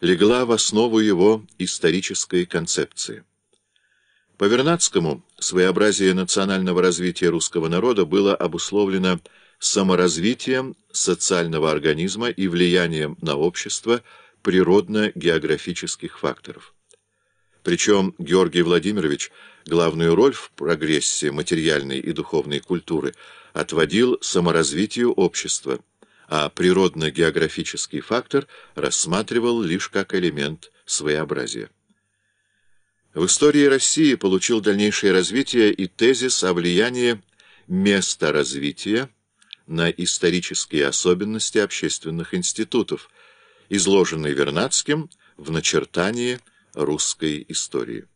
легла в основу его исторической концепции. По Вернадскому своеобразие национального развития русского народа было обусловлено саморазвитием социального организма и влиянием на общество природно-географических факторов. Причем Георгий Владимирович главную роль в прогрессе материальной и духовной культуры отводил саморазвитию общества, а природно-географический фактор рассматривал лишь как элемент своеобразия. В истории России получил дальнейшее развитие и тезис о влиянии места развития на исторические особенности общественных институтов, изложенный Вернадским в начертании русской истории.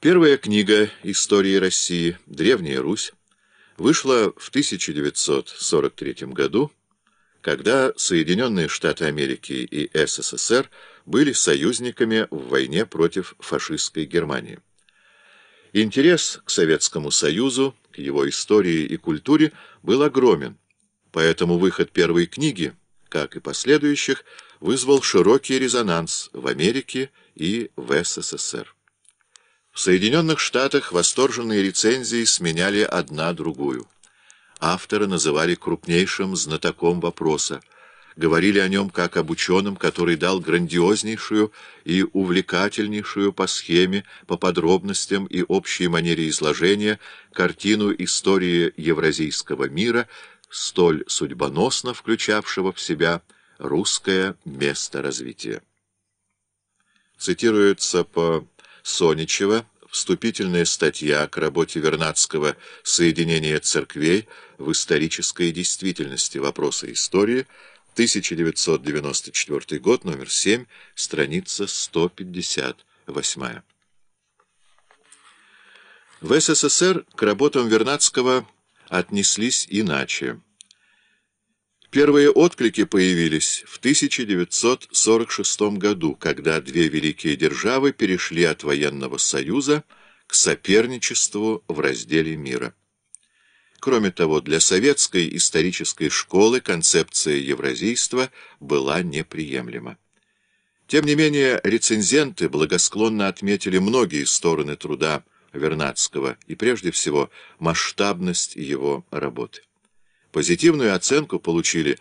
Первая книга истории России «Древняя Русь» вышла в 1943 году, когда Соединенные Штаты Америки и СССР были союзниками в войне против фашистской Германии. Интерес к Советскому Союзу, к его истории и культуре был огромен, поэтому выход первой книги, как и последующих, вызвал широкий резонанс в Америке и в СССР. В Соединенных Штатах восторженные рецензии сменяли одна другую. Авторы называли крупнейшим знатоком вопроса, говорили о нем как об ученом, который дал грандиознейшую и увлекательнейшую по схеме, по подробностям и общей манере изложения картину истории евразийского мира, столь судьбоносно включавшего в себя русское место развития. Цитируется по Соничева вступительная статья к работе Вернадского «Соединение церквей в исторической действительности. Вопросы истории», 1994 год, номер 7, страница 158. В СССР к работам Вернадского отнеслись иначе. Первые отклики появились в 1946 году, когда две великие державы перешли от военного союза к соперничеству в разделе мира. Кроме того, для советской исторической школы концепция евразийства была неприемлема. Тем не менее, рецензенты благосклонно отметили многие стороны труда Вернадского и, прежде всего, масштабность его работы. Позитивную оценку получили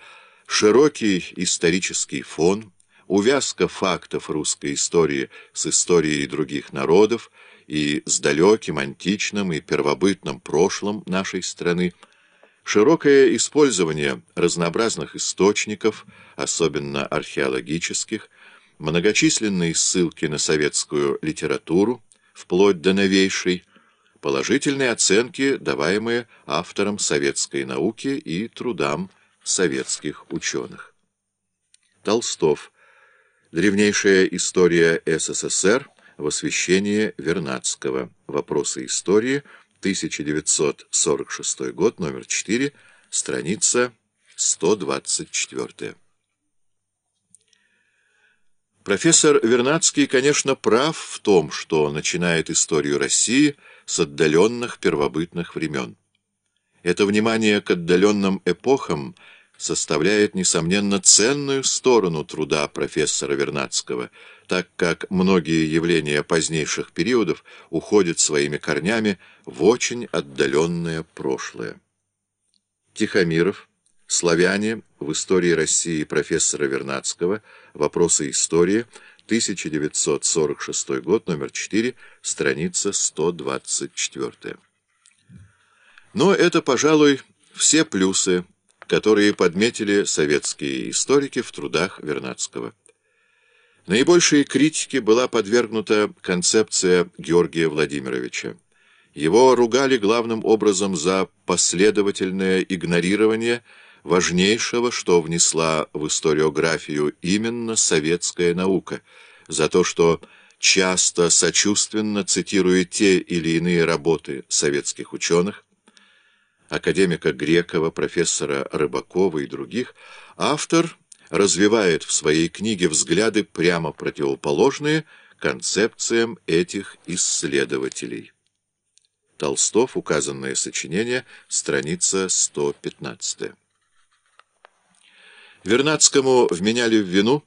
широкий исторический фон, увязка фактов русской истории с историей других народов, и с далеким, античным и первобытным прошлым нашей страны, широкое использование разнообразных источников, особенно археологических, многочисленные ссылки на советскую литературу, вплоть до новейшей, положительные оценки, даваемые авторам советской науки и трудам советских ученых. Толстов. Древнейшая история СССР в освещении Вернадского. Вопросы истории, 1946 год, номер 4, страница 124. Профессор Вернадский, конечно, прав в том, что начинает историю России с отдаленных первобытных времен. Это внимание к отдаленным эпохам – составляет, несомненно, ценную сторону труда профессора Вернадского, так как многие явления позднейших периодов уходят своими корнями в очень отдаленное прошлое. Тихомиров, «Славяне в истории России» профессора Вернадского, «Вопросы истории», 1946 год, номер 4, страница 124. Но это, пожалуй, все плюсы которые подметили советские историки в трудах Вернадского. Наибольшей критике была подвергнута концепция Георгия Владимировича. Его ругали главным образом за последовательное игнорирование важнейшего, что внесла в историографию именно советская наука, за то, что часто сочувственно цитирует те или иные работы советских ученых, академика Грекова, профессора Рыбакова и других, автор развивает в своей книге взгляды прямо противоположные концепциям этих исследователей. Толстов, указанное сочинение, страница 115. Вернадскому вменяли в вину